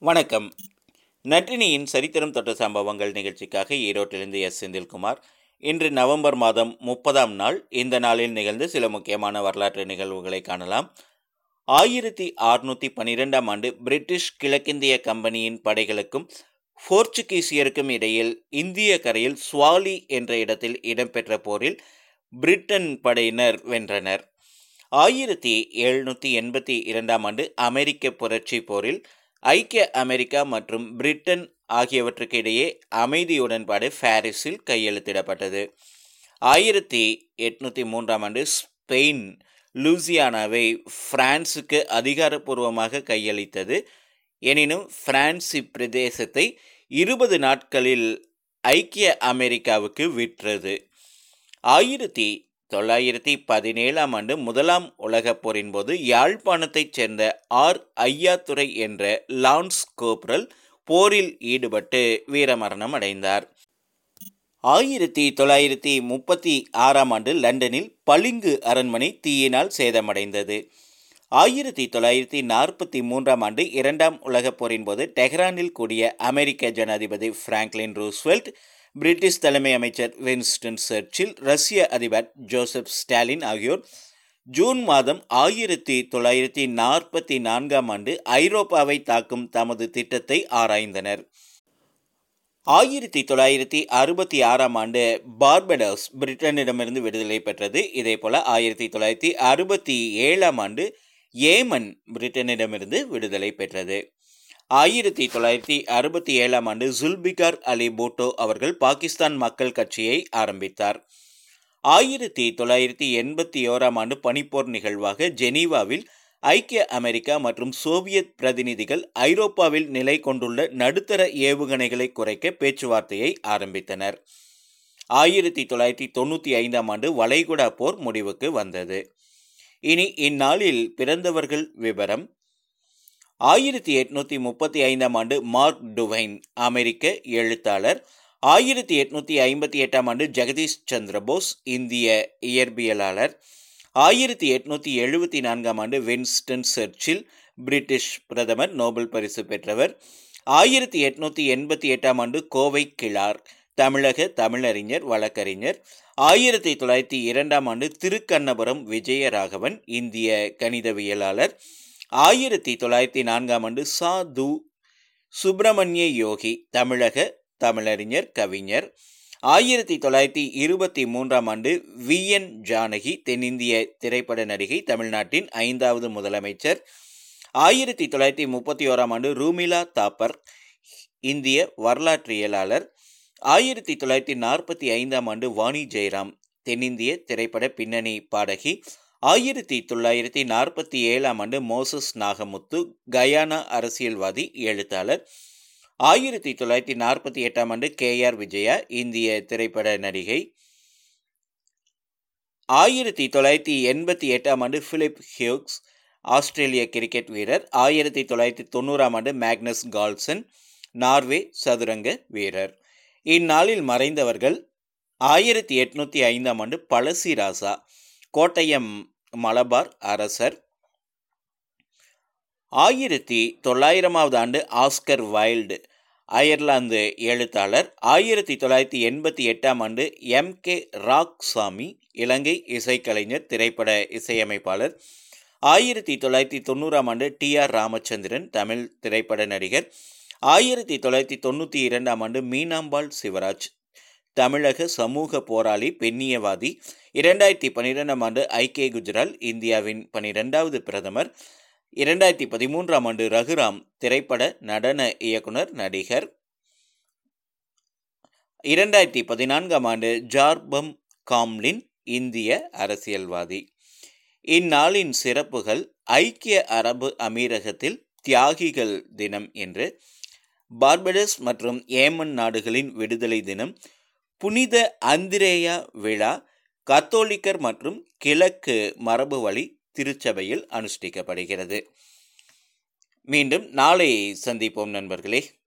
வணக்கம். நற்றினியின் சரித்திரம் தொட்ட சம்பவங்கள் நிகழ்ச்சிக்காக ஈரோட்டிலிருந்து எஸ். செந்தில்குமார். இன்று நவம்பர் மாதம் முப்பதாம் நாள். இந்த நாளில் நிகழ்ந்து சில முக்கியமான வரலாற்று நிகழ்வுகளை காணலாம். ஆயிரத்தி அறுநூற்றி பன்னிரெண்டாம் ஆண்டு பிரிட்டிஷ் கிழக்கிந்திய கம்பெனியின் படைகளுக்கும் போர்ச்சுகீசியருக்கும் இடையில் இந்திய கரையில் சுவாலி என்ற இடத்தில் இடம்பெற்ற போரில் பிரிட்டன் படையினர் வென்றனர். ஆயிரத்தி எழுநூற்றி எண்பத்தி இரண்டாம் ஆண்டு அமெரிக்க புரட்சி போரில் ஐக்கிய அமெரிக்கா மற்றும் பிரிட்டன் ஆகியவற்றுக்கு இடையே அமைதி உடன்பாடு பாரிஸில் கையெழுத்திடப்பட்டது. ஆயிரத்தி எட்நூற்றி மூன்றாம் ஆண்டு ஸ்பெயின் லூசியானாவை பிரான்சுக்கு அதிகாரப்பூர்வமாக கையளித்தது. எனினும் பிரான்ஸ் இப்பிரதேசத்தை இருபது நாட்களில் ஐக்கிய அமெரிக்காவுக்கு விற்றது. ஆயிரத்தி தொள்ளாயிரத்தி பதினேழாம் ஆண்டு முதலாம் உலகப் போரின் போது யாழ்ப்பாணத்தைச் சேர்ந்த ஆர். ஐயாத்துறை என்ற லான்ஸ் கோப்ரல் போரில் ஈடுபட்டு வீரமரணம் அடைந்தார். ஆயிரத்தி தொள்ளாயிரத்தி முப்பத்தி ஆறாம் ஆண்டு லண்டனில் பளிங்கு அரண்மனை தீயினால் சேதமடைந்தது. ஆயிரத்தி தொள்ளாயிரத்தி நாற்பத்தி மூன்றாம் ஆண்டு இரண்டாம் உலகப் போரின் போது டெஹ்ரானில் கூடிய அமெரிக்க ஜனாதிபதி பிராங்க்லின் ரூஸ்வெல்ட் பிரிட்டிஷ் தலைமை அமைச்சர் வின்ஸ்டன் சர்ச்சில் ரஷ்ய அதிபர் ஜோசப் ஸ்டாலின் ஆகியோர் ஜூன் மாதம் ஆயிரத்தி தொள்ளாயிரத்தி நாற்பத்தி நான்காம் ஆண்டு ஐரோப்பாவை தாக்கும் தமது திட்டத்தை ஆராய்ந்தனர். ஆயிரத்தி தொள்ளாயிரத்தி அறுபத்தி ஆறாம் ஆண்டு பார்படோஸ் பிரிட்டனிடமிருந்து விடுதலை பெற்றது. இதேபோல ஆயிரத்தி தொள்ளாயிரத்தி அறுபத்தி ஏழாம் ஆண்டு ஏமன் பிரிட்டனிடமிருந்து விடுதலை பெற்றது. ஆயிரத்தி தொள்ளாயிரத்தி அறுபத்தி ஏழாம் ஆண்டு ஜுல்பிகார் அலி பூட்டோ அவர்கள் பாகிஸ்தான் மக்கள் கட்சியை ஆரம்பித்தார். ஆயிரத்தி தொள்ளாயிரத்தி எண்பத்தி ஓராம் ஆண்டு பனிப்போர் நிகழ்வாக ஜெனீவாவில் ஐக்கிய அமெரிக்கா மற்றும் சோவியத் பிரதிநிதிகள் ஐரோப்பாவில் நிலை கொண்டுள்ள நடுத்தர ஏவுகணைகளை குறைக்க பேச்சுவார்த்தையை ஆரம்பித்தனர். ஆயிரத்தி தொள்ளாயிரத்தி தொண்ணூற்றி ஐந்தாம் ஆண்டு வளைகுடா போர் முடிவுக்கு வந்தது. இனி இந்நாளில் பிறந்தவர்கள் விவரம் ஆயிரத்தி எட்நூத்தி முப்பத்தி ஐந்தாம் ஆண்டு மார்க் டுவைன் அமெரிக்க எழுத்தாளர். ஆயிரத்தி எட்நூத்தி ஐம்பத்தி எட்டாம் ஆண்டு ஜெகதீஷ் சந்திரபோஸ் இந்திய இயற்பியலாளர். ஆயிரத்தி எட்நூத்தி எழுபத்தி நான்காம் ஆண்டு வின்ஸ்டன் சர்ச்சில் பிரிட்டிஷ் பிரதமர் நோபல் பரிசு பெற்றவர். ஆயிரத்தி எட்நூத்தி எண்பத்தி எட்டாம் ஆண்டு கோவை கிளார் தமிழக தமிழறிஞர் வழக்கறிஞர். ஆயிரத்தி தொள்ளாயிரத்தி இரண்டாம் ஆண்டு திருக்கண்ணபுரம் விஜயராகவன் இந்திய கணிதவியலாளர். ஆயிரத்தி தொள்ளாயிரத்தி நான்காம் ஆண்டு சா து சுப்பிரமணிய யோகி தமிழக தமிழறிஞர் கவிஞர். ஆயிரத்தி தொள்ளாயிரத்தி இருபத்தி மூன்றாம் ஆண்டு வி. என். ஜானகி தென்னிந்திய திரைப்பட நடிகை தமிழ்நாட்டின் ஐந்தாவது முதலமைச்சர். ஆயிரத்தி தொள்ளாயிரத்தி முப்பத்தி ஓராம் ஆண்டு ரூமிலா தாப்பர் இந்திய வரலாற்றியலாளர். ஆயிரத்தி தொள்ளாயிரத்தி நாற்பத்தி ஐந்தாம் ஆண்டு வாணி ஜெயராம் தென்னிந்திய திரைப்பட பின்னணி பாடகி. ஆயிரத்தி தொள்ளாயிரத்தி நாற்பத்தி ஏழாம் ஆண்டு மோசஸ் நாகமுத்து கயானா அரசியல்வாதி எழுத்தாளர். ஆயிரத்தி தொள்ளாயிரத்தி நாற்பத்தி எட்டாம் ஆண்டு கே ஆர் விஜயா இந்திய திரைப்பட நடிகை. ஆயிரத்தி தொள்ளாயிரத்தி எண்பத்தி எட்டாம் ஆண்டு பிலிப் ஹியூக்ஸ் ஆஸ்திரேலிய கிரிக்கெட் வீரர். ஆயிரத்தி தொள்ளாயிரத்தி தொண்ணூறாம் ஆண்டு மேக்னஸ் கால்சன் நார்வே சதுரங்க வீரர். இந்நாளில் மறைந்தவர்கள் ஆயிரத்தி எட்நூற்றி ஐந்தாம் ஆண்டு பழசி ராசா கோட்டயம் மலபார் அரசர். ஆயிரத்தி தொள்ளாயிரமாவது ஆண்டு ஆஸ்கர் வைல்டு அயர்லாந்து எழுத்தாளர். ஆயிரத்தி தொள்ளாயிரத்தி எண்பத்தி எட்டாம் ஆண்டு எம். கே. ராக்சாமி இலங்கை இசைக்கலைஞர் திரைப்பட இசையமைப்பாளர். ஆயிரத்தி தொள்ளாயிரத்தி தொண்ணூறாம் ஆண்டு டி. ஆர். ராமச்சந்திரன் தமிழ் திரைப்பட நடிகர். ஆயிரத்தி தொள்ளாயிரத்தி தொண்ணூற்றி இரண்டாம் ஆண்டு மீனாம்பாள் சிவராஜ் தமிழக சமூக போராளி பெண்ணியவாதி இரண்டாயிரத்தி பன்னிரெண்டாம் ஆண்டு ஐக்கிய குஜரால் இந்தியாவின் பனிரெண்டாவது பிரதமர் இரண்டாயிரத்தி பதிமூன்றாம் ஆண்டு ரகுராம் திரைப்பட நடன இயக்குனர் நடிகர். இரண்டாயிரத்தி பதினான்காம் ஆண்டு ஜார்பம் காம்லின் இந்திய அரசியல்வாதி. இந்நாளின் சிறப்புகள் ஐக்கிய அரபு அமீரகத்தில் தியாகிகள் தினம் என்று பார்படஸ் மற்றும் ஏமன் நாடுகளின் விடுதலை தினம் புனித அந்திரேயா விழா கத்தோலிக்கர் மற்றும் கிழக்கு மரபு வழி திருச்சபையில் அனுஷ்டிக்கப்படுகிறது. மீண்டும் நாளை சந்திப்போம் நண்பர்களே.